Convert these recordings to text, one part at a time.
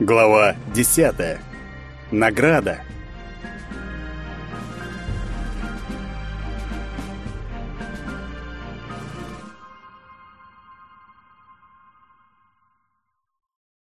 Глава 10. Награда.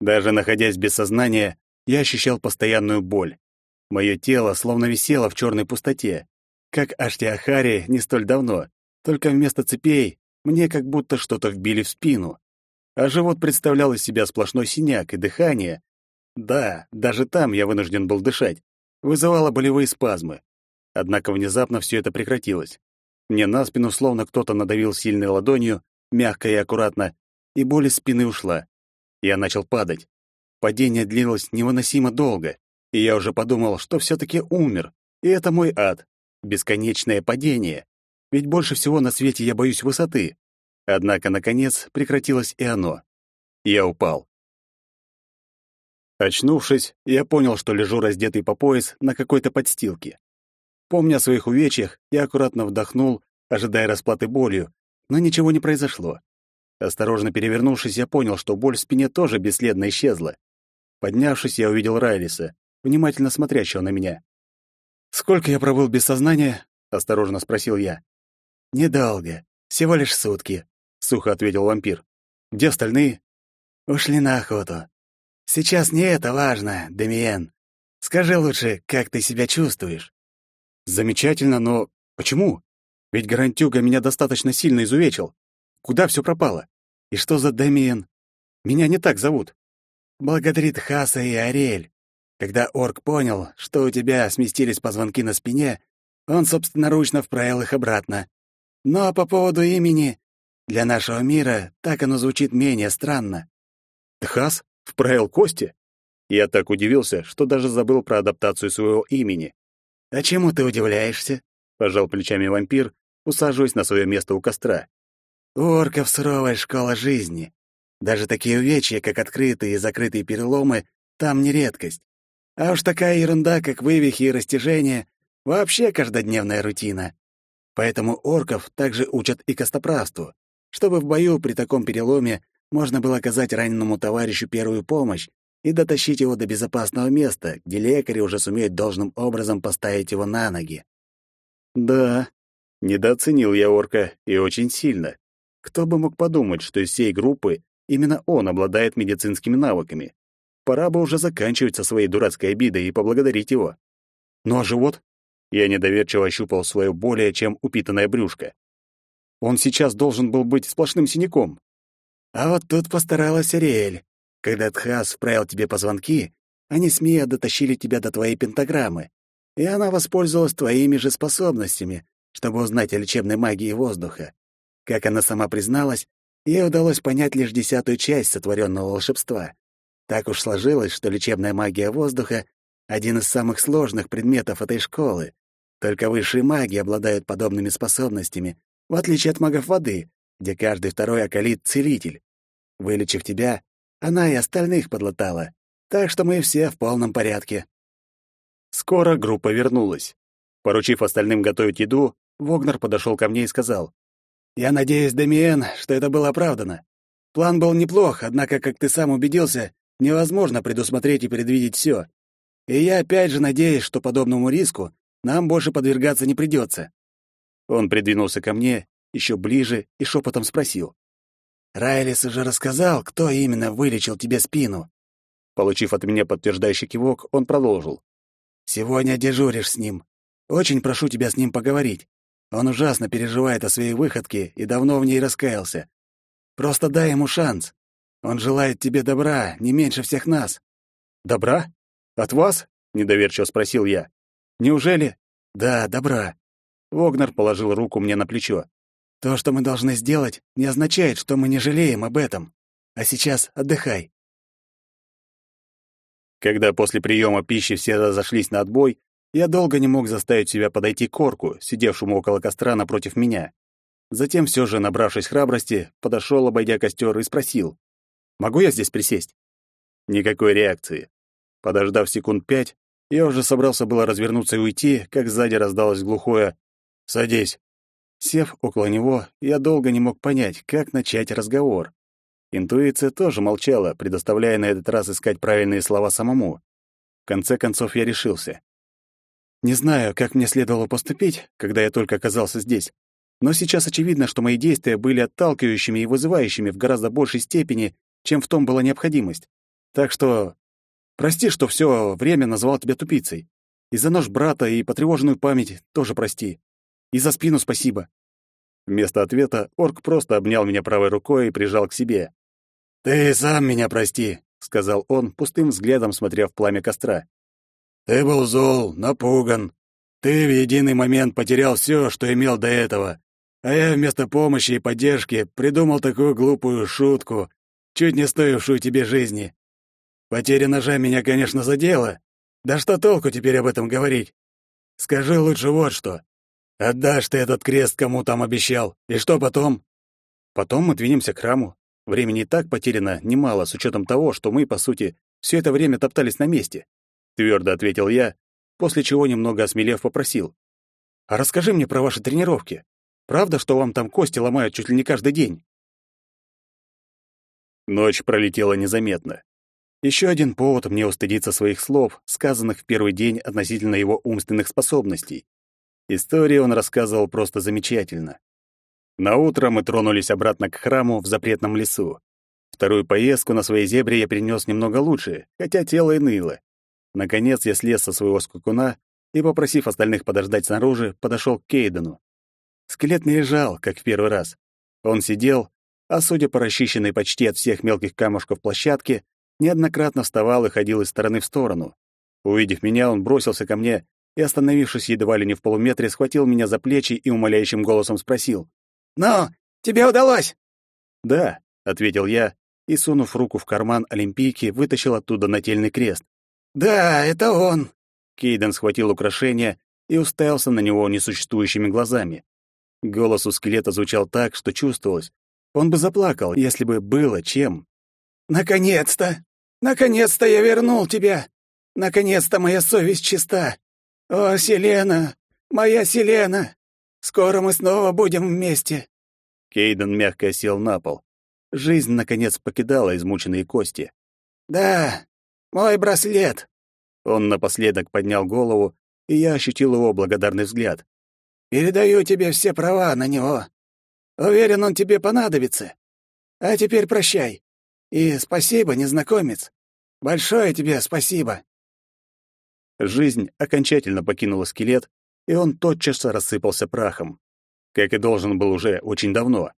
Даже находясь без сознания, я ощущал постоянную боль. Мое тело словно висело в черной пустоте, как Аштиахари не столь давно, только вместо цепей мне как будто что-то вбили в спину. А живот представлял из себя сплошной синяк, и дыхание, да, даже там я вынужден был дышать. Вызывало болевые спазмы. Однако внезапно все это прекратилось. Мне на спину словно кто-то надавил сильной ладонью, мягко и аккуратно, и боль из спины ушла. Я начал падать. Падение длилось невыносимо долго, и я уже подумал, что все таки умер, и это мой ад. Бесконечное падение. Ведь больше всего на свете я боюсь высоты. Однако, наконец, прекратилось и оно. Я упал. Очнувшись, я понял, что лежу раздетый по пояс на какой-то подстилке. Помня о своих увечьях, я аккуратно вдохнул, ожидая расплаты болью, но ничего не произошло. Осторожно перевернувшись, я понял, что боль в спине тоже бесследно исчезла. Поднявшись, я увидел Райлиса, внимательно смотрящего на меня. «Сколько я пробыл без сознания?» — осторожно спросил я. «Недолго. Всего лишь сутки», — сухо ответил вампир. «Где остальные?» «Ушли на охоту. Сейчас не это важно, Демиен. Скажи лучше, как ты себя чувствуешь? Замечательно, но почему? Ведь Гарантюга меня достаточно сильно изувечил. Куда все пропало? И что за Демиен? Меня не так зовут. Благодарит Хаса и Ариэль. Когда орк понял, что у тебя сместились позвонки на спине, он собственноручно вправил их обратно. Но по поводу имени, для нашего мира так оно звучит менее странно. Тхас? Вправил кости? Я так удивился, что даже забыл про адаптацию своего имени. «А чему ты удивляешься?» — пожал плечами вампир, усаживаясь на свое место у костра. «У орков суровая школа жизни. Даже такие увечья, как открытые и закрытые переломы, там не редкость. А уж такая ерунда, как вывихи и растяжения, вообще каждодневная рутина. Поэтому орков также учат и костоправству, чтобы в бою при таком переломе можно было оказать раненому товарищу первую помощь и дотащить его до безопасного места, где лекари уже сумеют должным образом поставить его на ноги. Да, недооценил я орка, и очень сильно. Кто бы мог подумать, что из всей группы именно он обладает медицинскими навыками. Пора бы уже заканчивать со своей дурацкой обидой и поблагодарить его. Ну а живот? Я недоверчиво ощупал свое более чем упитанное брюшко. Он сейчас должен был быть сплошным синяком, а вот тут постаралась Ариэль. Когда Тхас вправил тебе позвонки, они смея дотащили тебя до твоей пентаграммы, и она воспользовалась твоими же способностями, чтобы узнать о лечебной магии воздуха. Как она сама призналась, ей удалось понять лишь десятую часть сотворенного волшебства. Так уж сложилось, что лечебная магия воздуха — один из самых сложных предметов этой школы. Только высшие маги обладают подобными способностями, в отличие от магов воды, где каждый второй околит целитель. Вылечив тебя, она и остальных подлатала, так что мы все в полном порядке. Скоро группа вернулась. Поручив остальным готовить еду, Вогнер подошел ко мне и сказал, «Я надеюсь, Демиен, что это было оправдано. План был неплох, однако, как ты сам убедился, невозможно предусмотреть и предвидеть все. И я опять же надеюсь, что подобному риску нам больше подвергаться не придется». Он придвинулся ко мне еще ближе и шепотом спросил. «Райлис уже рассказал, кто именно вылечил тебе спину?» Получив от меня подтверждающий кивок, он продолжил. «Сегодня дежуришь с ним. Очень прошу тебя с ним поговорить. Он ужасно переживает о своей выходке и давно в ней раскаялся. Просто дай ему шанс. Он желает тебе добра, не меньше всех нас». «Добра? От вас?» — недоверчиво спросил я. «Неужели?» «Да, добра». Вогнер положил руку мне на плечо. То, что мы должны сделать, не означает, что мы не жалеем об этом. А сейчас отдыхай. Когда после приема пищи все разошлись на отбой, я долго не мог заставить себя подойти к орку, сидевшему около костра напротив меня. Затем все же, набравшись храбрости, подошел, обойдя костер, и спросил, «Могу я здесь присесть?» Никакой реакции. Подождав секунд пять, я уже собрался было развернуться и уйти, как сзади раздалось глухое «Садись». Сев около него, я долго не мог понять, как начать разговор. Интуиция тоже молчала, предоставляя на этот раз искать правильные слова самому. В конце концов я решился. Не знаю, как мне следовало поступить, когда я только оказался здесь, но сейчас очевидно, что мои действия были отталкивающими и вызывающими в гораздо большей степени, чем в том была необходимость. Так что прости, что все время назвал тебя тупицей. И за нож брата и потревоженную память тоже прости. И за спину спасибо. Вместо ответа орк просто обнял меня правой рукой и прижал к себе. «Ты сам меня прости», — сказал он, пустым взглядом смотря в пламя костра. «Ты был зол, напуган. Ты в единый момент потерял все, что имел до этого. А я вместо помощи и поддержки придумал такую глупую шутку, чуть не стоившую тебе жизни. Потеря ножа меня, конечно, задела. Да что толку теперь об этом говорить? Скажи лучше вот что. Отдашь ты этот крест кому там обещал, и что потом? Потом мы двинемся к храму. Времени и так потеряно немало, с учетом того, что мы, по сути, все это время топтались на месте. Твердо ответил я, после чего, немного осмелев, попросил. «А расскажи мне про ваши тренировки. Правда, что вам там кости ломают чуть ли не каждый день?» Ночь пролетела незаметно. Еще один повод мне устыдиться своих слов, сказанных в первый день относительно его умственных способностей. Истории он рассказывал просто замечательно. На утро мы тронулись обратно к храму в запретном лесу. Вторую поездку на своей зебре я перенес немного лучше, хотя тело и ныло. Наконец я слез со своего скакуна и, попросив остальных подождать снаружи, подошел к Кейдену. Скелет не лежал, как в первый раз. Он сидел, а, судя по расчищенной почти от всех мелких камушков площадке, неоднократно вставал и ходил из стороны в сторону. Увидев меня, он бросился ко мне и, остановившись едва ли не в полуметре, схватил меня за плечи и умоляющим голосом спросил. «Ну, тебе удалось?» «Да», — ответил я и, сунув руку в карман Олимпийки, вытащил оттуда нательный крест. «Да, это он!» Кейден схватил украшение и уставился на него несуществующими глазами. Голос у скелета звучал так, что чувствовалось. Он бы заплакал, если бы было чем. «Наконец-то! Наконец-то я вернул тебя! Наконец-то моя совесть чиста! О, Селена! Моя Селена! Скоро мы снова будем вместе!» Кейден мягко сел на пол. Жизнь, наконец, покидала измученные кости. «Да, мой браслет!» Он напоследок поднял голову, и я ощутил его благодарный взгляд. «Передаю тебе все права на него. Уверен, он тебе понадобится. А теперь прощай. И спасибо, незнакомец. Большое тебе спасибо». Жизнь окончательно покинула скелет, и он тотчас рассыпался прахом, как и должен был уже очень давно.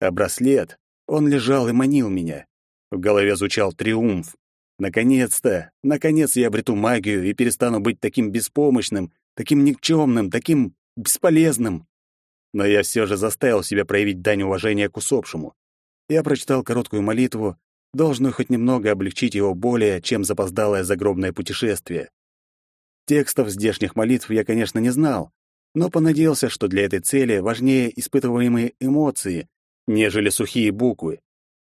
А браслет, он лежал и манил меня. В голове звучал триумф. Наконец-то, наконец я обрету магию и перестану быть таким беспомощным, таким никчемным, таким бесполезным. Но я все же заставил себя проявить дань уважения к усопшему. Я прочитал короткую молитву, должную хоть немного облегчить его более, чем запоздалое загробное путешествие. Текстов здешних молитв я, конечно, не знал, но понадеялся, что для этой цели важнее испытываемые эмоции, нежели сухие буквы.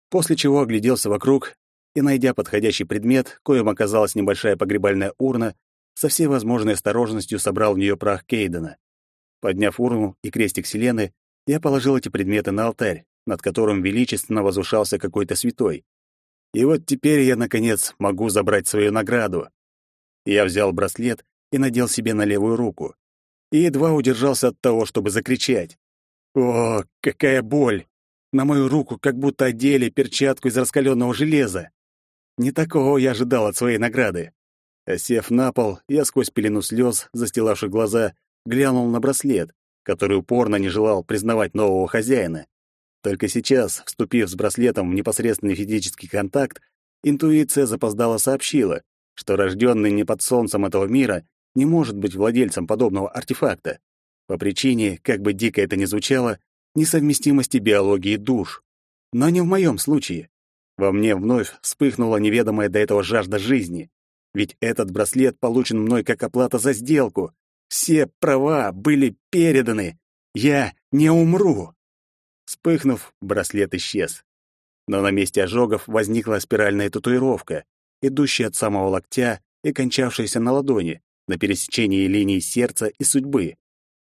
После чего огляделся вокруг и, найдя подходящий предмет, коим оказалась небольшая погребальная урна, со всей возможной осторожностью собрал в нее прах Кейдена. Подняв урну и крестик Селены, я положил эти предметы на алтарь, над которым величественно возвышался какой-то святой. И вот теперь я, наконец, могу забрать свою награду. Я взял браслет и надел себе на левую руку. И едва удержался от того, чтобы закричать. О, какая боль! На мою руку как будто одели перчатку из раскаленного железа. Не такого я ожидал от своей награды. Осев на пол, я сквозь пелену слез, застилавших глаза, глянул на браслет, который упорно не желал признавать нового хозяина. Только сейчас, вступив с браслетом в непосредственный физический контакт, интуиция запоздала сообщила, что рожденный не под солнцем этого мира не может быть владельцем подобного артефакта по причине, как бы дико это ни звучало, несовместимости биологии душ. Но не в моем случае. Во мне вновь вспыхнула неведомая до этого жажда жизни. Ведь этот браслет получен мной как оплата за сделку. Все права были переданы. Я не умру. Вспыхнув, браслет исчез. Но на месте ожогов возникла спиральная татуировка, идущая от самого локтя и кончавшаяся на ладони, на пересечении линий сердца и судьбы.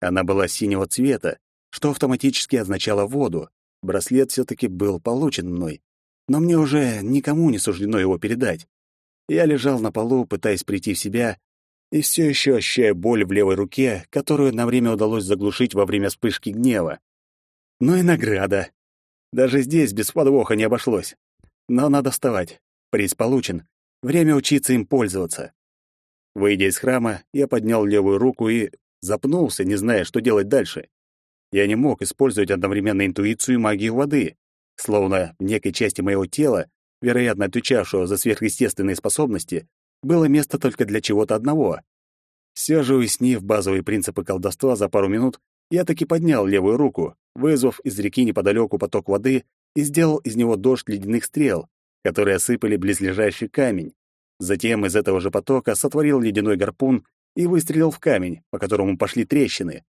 Она была синего цвета, что автоматически означало воду. Браслет все таки был получен мной. но мне уже никому не суждено его передать. Я лежал на полу, пытаясь прийти в себя, и все еще ощущая боль в левой руке, которую на время удалось заглушить во время вспышки гнева. Ну и награда. Даже здесь без подвоха не обошлось. Но надо вставать. Приз получен. Время учиться им пользоваться. Выйдя из храма, я поднял левую руку и запнулся, не зная, что делать дальше. Я не мог использовать одновременно интуицию и магию воды, словно в некой части моего тела, вероятно, отвечавшего за сверхъестественные способности, было место только для чего-то одного. Все же, уяснив базовые принципы колдовства за пару минут, я таки поднял левую руку, вызвав из реки неподалеку поток воды и сделал из него дождь ледяных стрел, которые осыпали близлежащий камень. Затем из этого же потока сотворил ледяной гарпун и выстрелил в камень, по которому пошли трещины.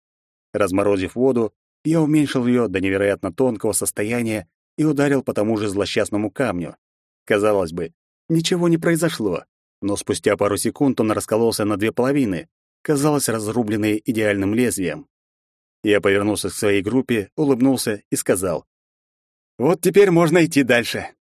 Разморозив воду, я уменьшил ее до невероятно тонкого состояния и ударил по тому же злосчастному камню. Казалось бы, ничего не произошло, но спустя пару секунд он раскололся на две половины, казалось, разрубленные идеальным лезвием. Я повернулся к своей группе, улыбнулся и сказал: "Вот теперь можно идти дальше.